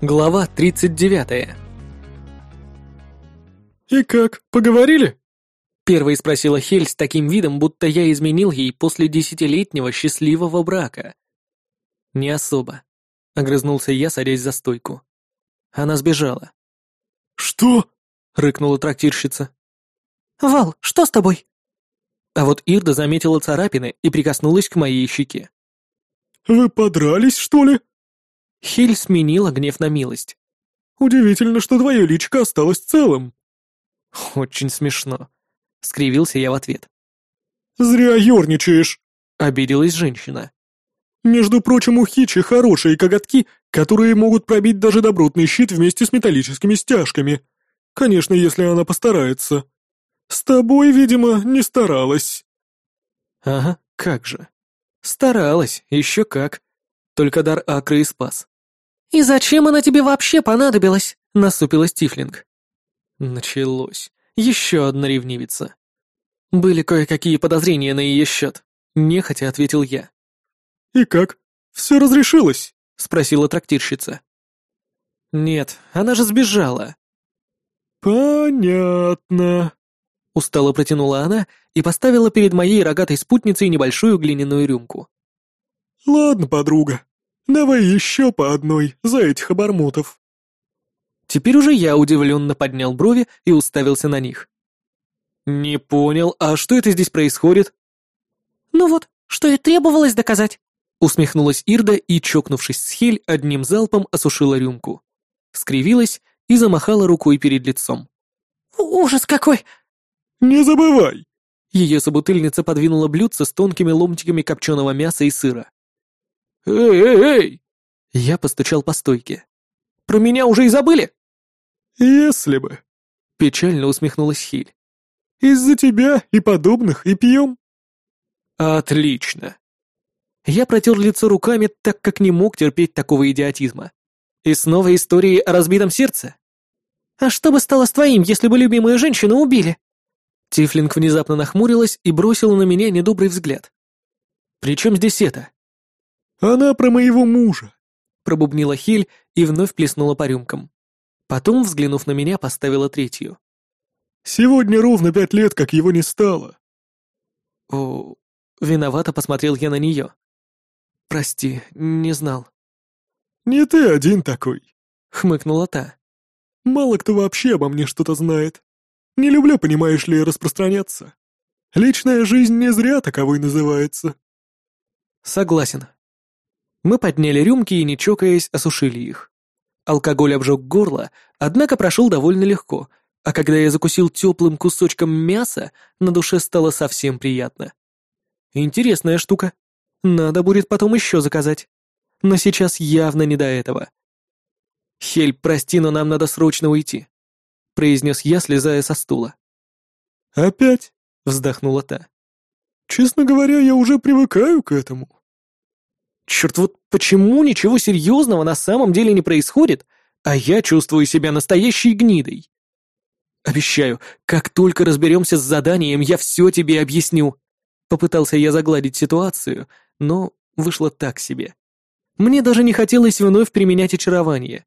Глава 39. «И как, поговорили?» Первой спросила Хель с таким видом, будто я изменил ей после десятилетнего счастливого брака. «Не особо», — огрызнулся я, садясь за стойку. Она сбежала. «Что?» — рыкнула трактирщица. «Вал, что с тобой?» А вот Ирда заметила царапины и прикоснулась к моей щеке. «Вы подрались, что ли?» Хель сменила гнев на милость. «Удивительно, что твое личико осталось целым». «Очень смешно», — скривился я в ответ. «Зря ерничаешь», — обиделась женщина. «Между прочим, у Хичи хорошие коготки, которые могут пробить даже добротный щит вместе с металлическими стяжками. Конечно, если она постарается. С тобой, видимо, не старалась». «Ага, как же. Старалась, еще как. Только дар Акры и спас. «И зачем она тебе вообще понадобилась?» — насупилась Тифлинг. Началось. Еще одна ревнивица. Были кое-какие подозрения на ее счет. Нехотя ответил я. «И как? Все разрешилось?» — спросила трактирщица. «Нет, она же сбежала». «Понятно», — устало протянула она и поставила перед моей рогатой спутницей небольшую глиняную рюмку. «Ладно, подруга, давай еще по одной за этих обормотов». Теперь уже я удивленно поднял брови и уставился на них. «Не понял, а что это здесь происходит?» «Ну вот, что и требовалось доказать», — усмехнулась Ирда и, чокнувшись с Хель, одним залпом осушила рюмку. Скривилась и замахала рукой перед лицом. «Ужас какой!» «Не забывай!» Ее собутыльница подвинула блюдце с тонкими ломтиками копченого мяса и сыра. «Эй, эй, эй!» Я постучал по стойке. «Про меня уже и забыли?» «Если бы...» Печально усмехнулась Хиль. «Из-за тебя и подобных и пьем». «Отлично!» Я протер лицо руками, так как не мог терпеть такого идиотизма. И снова истории о разбитом сердце? «А что бы стало с твоим, если бы любимую женщину убили?» Тифлинг внезапно нахмурилась и бросила на меня недобрый взгляд. «При чем здесь это?» «Она про моего мужа», — пробубнила Хиль и вновь плеснула по рюмкам. Потом, взглянув на меня, поставила третью. «Сегодня ровно пять лет, как его не стало». «О...» — виновато посмотрел я на нее. «Прости, не знал». «Не ты один такой», — хмыкнула та. «Мало кто вообще обо мне что-то знает. Не люблю, понимаешь ли, распространяться. Личная жизнь не зря таковой называется». «Согласен», мы подняли рюмки и, не чокаясь, осушили их. Алкоголь обжег горло, однако прошел довольно легко, а когда я закусил теплым кусочком мяса, на душе стало совсем приятно. Интересная штука. Надо будет потом еще заказать. Но сейчас явно не до этого. «Хель, прости, но нам надо срочно уйти», — произнес я, слезая со стула. «Опять?» — вздохнула та. «Честно говоря, я уже привыкаю к этому». Черт, вот почему ничего серьезного на самом деле не происходит, а я чувствую себя настоящей гнидой? Обещаю, как только разберемся с заданием, я все тебе объясню. Попытался я загладить ситуацию, но вышло так себе. Мне даже не хотелось вновь применять очарование.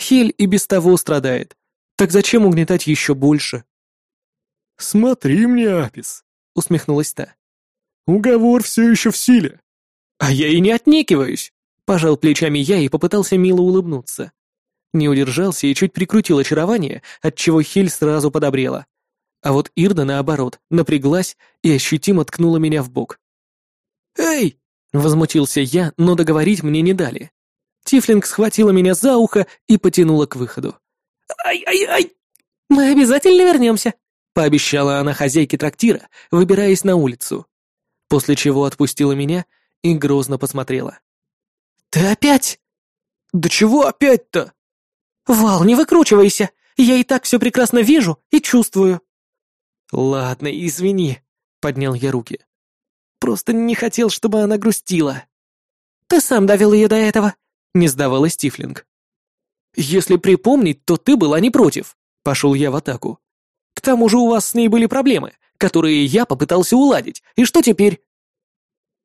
Хель и без того страдает. Так зачем угнетать еще больше? «Смотри мне, Апис», — усмехнулась та. «Уговор все еще в силе. «А я и не отнекиваюсь!» Пожал плечами я и попытался мило улыбнуться. Не удержался и чуть прикрутил очарование, отчего Хель сразу подобрела. А вот Ирда, наоборот, напряглась и ощутимо ткнула меня в бок. «Эй!» — возмутился я, но договорить мне не дали. Тифлинг схватила меня за ухо и потянула к выходу. «Ай-ай-ай! Мы обязательно вернемся!» — пообещала она хозяйке трактира, выбираясь на улицу. После чего отпустила меня и грозно посмотрела. «Ты опять?» «Да чего опять-то?» «Вал, не выкручивайся! Я и так все прекрасно вижу и чувствую!» «Ладно, извини», — поднял я руки. «Просто не хотел, чтобы она грустила». «Ты сам довел ее до этого», — не сдавалась Тифлинг. «Если припомнить, то ты была не против», — пошел я в атаку. «К тому же у вас с ней были проблемы, которые я попытался уладить, и что теперь?»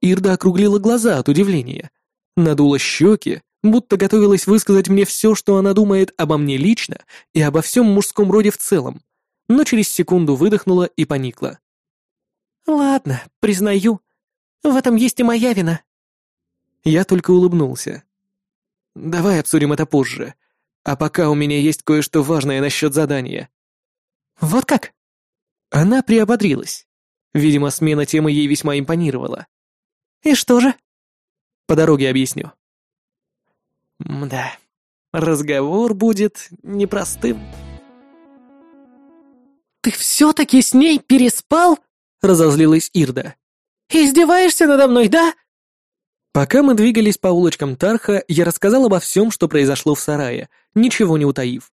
Ирда округлила глаза от удивления, надула щеки, будто готовилась высказать мне все, что она думает обо мне лично и обо всем мужском роде в целом, но через секунду выдохнула и поникла. «Ладно, признаю. В этом есть и моя вина». Я только улыбнулся. «Давай обсудим это позже. А пока у меня есть кое-что важное насчет задания». «Вот как?» Она приободрилась. Видимо, смена темы ей весьма импонировала. «И что же?» «По дороге объясню». «Мда, разговор будет непростым». «Ты все-таки с ней переспал?» — разозлилась Ирда. «Издеваешься надо мной, да?» Пока мы двигались по улочкам Тарха, я рассказал обо всем, что произошло в сарае, ничего не утаив.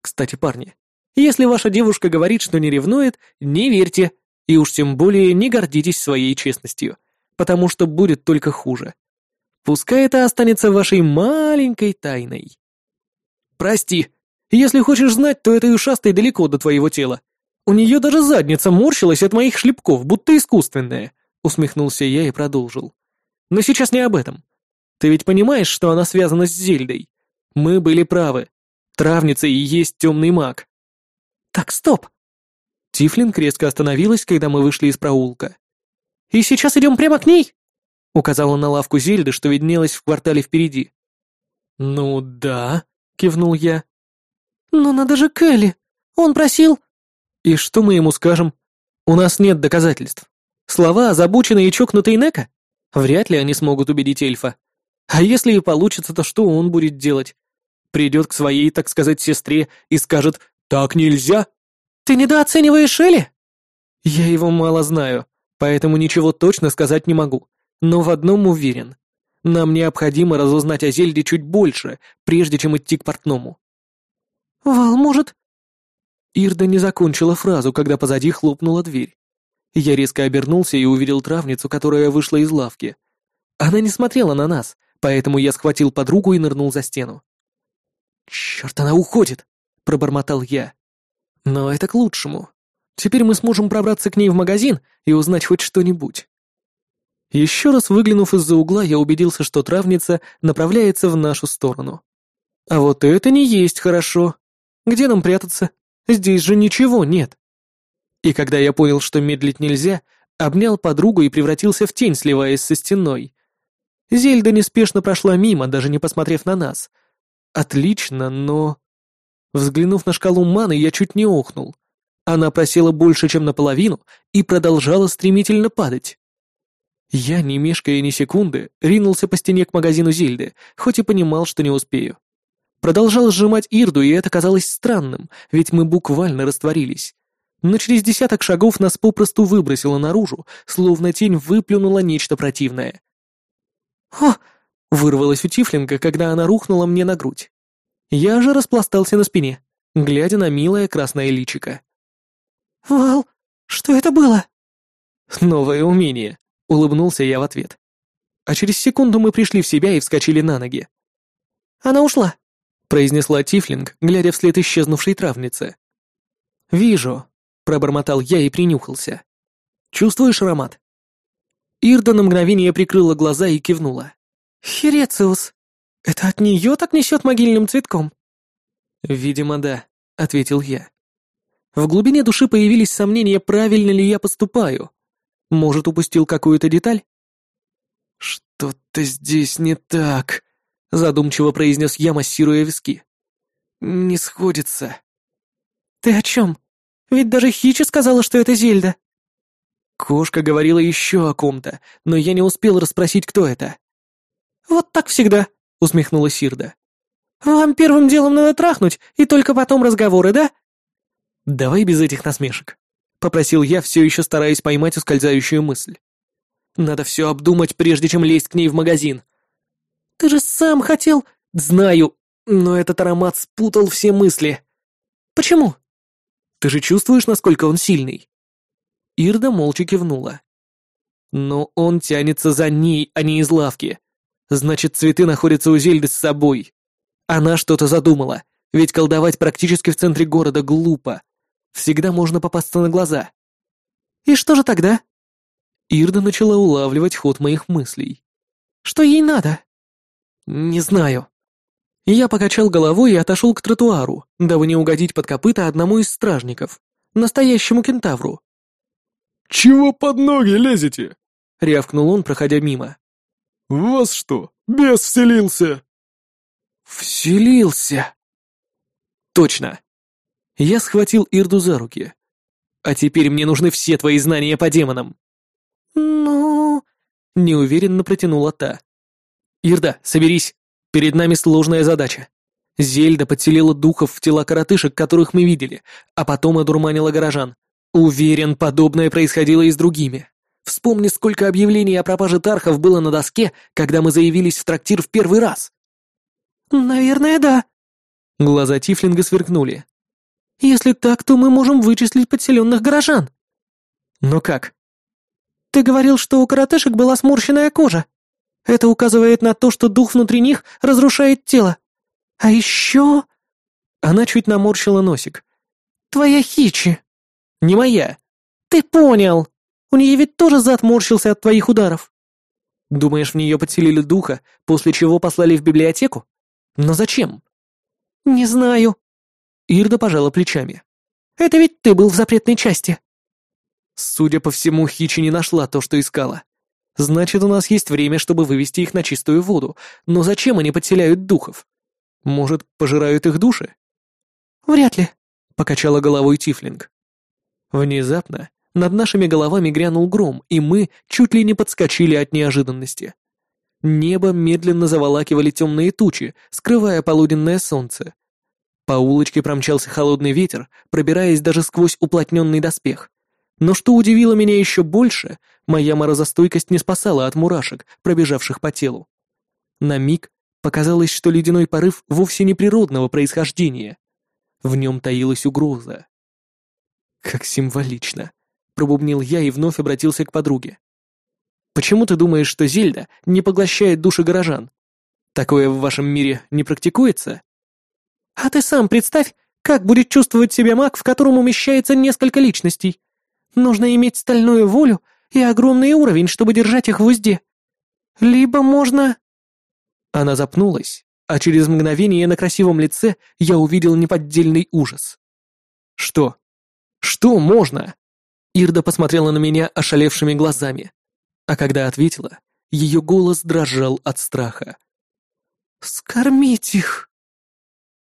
Кстати, парни, если ваша девушка говорит, что не ревнует, не верьте, и уж тем более не гордитесь своей честностью, потому что будет только хуже. Пускай это останется вашей маленькой тайной. Прости, если хочешь знать, то этой ушастой далеко до твоего тела. У нее даже задница морщилась от моих шлепков, будто искусственная, усмехнулся я и продолжил. Но сейчас не об этом. Ты ведь понимаешь, что она связана с Зельдой? Мы были правы. Травница и есть темный маг. Так, стоп. Тифлинг резко остановилась, когда мы вышли из проулка. «И сейчас идем прямо к ней?» Указала на лавку Зельды, что виднелась в квартале впереди. «Ну да», — кивнул я. «Но надо же Келли. Он просил...» «И что мы ему скажем? У нас нет доказательств. Слова озабоченные и чокнутые Нека? Вряд ли они смогут убедить эльфа. А если и получится, то что он будет делать? Придет к своей, так сказать, сестре и скажет «Так нельзя!» «Ты недооцениваешь Элли?» «Я его мало знаю, поэтому ничего точно сказать не могу, но в одном уверен. Нам необходимо разузнать о Зельде чуть больше, прежде чем идти к портному». «Вал, может...» Ирда не закончила фразу, когда позади хлопнула дверь. Я резко обернулся и увидел травницу, которая вышла из лавки. Она не смотрела на нас, поэтому я схватил подругу и нырнул за стену. «Черт, она уходит!» — пробормотал я. «Но это к лучшему. Теперь мы сможем пробраться к ней в магазин и узнать хоть что-нибудь». Еще раз выглянув из-за угла, я убедился, что травница направляется в нашу сторону. А вот это не есть хорошо. Где нам прятаться? Здесь же ничего нет. И когда я понял, что медлить нельзя, обнял подругу и превратился в тень, сливаясь со стеной. Зельда неспешно прошла мимо, даже не посмотрев на нас. Отлично, но... Взглянув на шкалу маны, я чуть не охнул. Она просела больше, чем наполовину, и продолжала стремительно падать. Я, не мешкая ни секунды, ринулся по стене к магазину Зельды, хоть и понимал, что не успею. Продолжал сжимать Ирду, и это казалось странным, ведь мы буквально растворились но через десяток шагов нас попросту выбросило наружу, словно тень выплюнула нечто противное. «О!» — вырвалось у Тифлинга, когда она рухнула мне на грудь. Я же распластался на спине, глядя на милое красное личико. «Вал, что это было?» «Новое умение», — улыбнулся я в ответ. А через секунду мы пришли в себя и вскочили на ноги. «Она ушла», — произнесла Тифлинг, глядя вслед исчезнувшей травнице. «Вижу», пробормотал я и принюхался. «Чувствуешь аромат?» Ирда на мгновение прикрыла глаза и кивнула. «Хирециус, это от нее так несет могильным цветком?» «Видимо, да», — ответил я. В глубине души появились сомнения, правильно ли я поступаю. Может, упустил какую-то деталь? «Что-то здесь не так», — задумчиво произнес я, массируя виски. «Не сходится». «Ты о чем?» Ведь даже Хичи сказала, что это Зельда». Кошка говорила еще о ком-то, но я не успел расспросить, кто это. «Вот так всегда», — усмехнулась Сирда. «Вам первым делом надо трахнуть, и только потом разговоры, да?» «Давай без этих насмешек», — попросил я, все еще стараясь поймать ускользающую мысль. «Надо все обдумать, прежде чем лезть к ней в магазин». «Ты же сам хотел...» «Знаю, но этот аромат спутал все мысли». «Почему?» Ты же чувствуешь, насколько он сильный?» Ирда молча кивнула. «Но он тянется за ней, а не из лавки. Значит, цветы находятся у Зельды с собой. Она что-то задумала, ведь колдовать практически в центре города глупо. Всегда можно попасться на глаза». «И что же тогда?» Ирда начала улавливать ход моих мыслей. «Что ей надо?» Не знаю. Я покачал головой и отошел к тротуару, дабы не угодить под копыта одному из стражников, настоящему кентавру. «Чего под ноги лезете?» — рявкнул он, проходя мимо. «В вас что, бес вселился?» «Вселился!» «Точно!» Я схватил Ирду за руки. «А теперь мне нужны все твои знания по демонам!» «Ну...» — неуверенно протянула та. «Ирда, соберись! Перед нами сложная задача. Зельда подселила духов в тела коротышек, которых мы видели, а потом одурманила горожан. Уверен, подобное происходило и с другими. Вспомни, сколько объявлений о пропаже тархов было на доске, когда мы заявились в трактир в первый раз. Наверное, да. Глаза Тифлинга сверкнули. Если так, то мы можем вычислить подселенных горожан. Но как? Ты говорил, что у коротышек была сморщенная кожа. Это указывает на то, что дух внутри них разрушает тело. А еще...» Она чуть наморщила носик. «Твоя Хичи». «Не моя». «Ты понял. У нее ведь тоже зад морщился от твоих ударов». «Думаешь, в нее подселили духа, после чего послали в библиотеку? Но зачем?» «Не знаю». Ирда пожала плечами. «Это ведь ты был в запретной части». Судя по всему, Хичи не нашла то, что искала. Значит, у нас есть время, чтобы вывести их на чистую воду. Но зачем они подселяют духов? Может, пожирают их души? Вряд ли, покачала головой Тифлинг. Внезапно над нашими головами грянул гром, и мы чуть ли не подскочили от неожиданности. Небо медленно заволакивали темные тучи, скрывая полуденное солнце. По улочке промчался холодный ветер, пробираясь даже сквозь уплотненный доспех. Но что удивило меня еще больше, моя морозостойкость не спасала от мурашек, пробежавших по телу. На миг показалось, что ледяной порыв вовсе не природного происхождения. В нем таилась угроза. «Как символично», — пробубнил я и вновь обратился к подруге. «Почему ты думаешь, что Зельда не поглощает души горожан? Такое в вашем мире не практикуется?» «А ты сам представь, как будет чувствовать себя маг, в котором умещается несколько личностей. Нужно иметь стальную волю и огромный уровень, чтобы держать их в узде. Либо можно...» Она запнулась, а через мгновение на красивом лице я увидел неподдельный ужас. «Что? Что можно?» Ирда посмотрела на меня ошалевшими глазами, а когда ответила, ее голос дрожал от страха. «Скормить их!»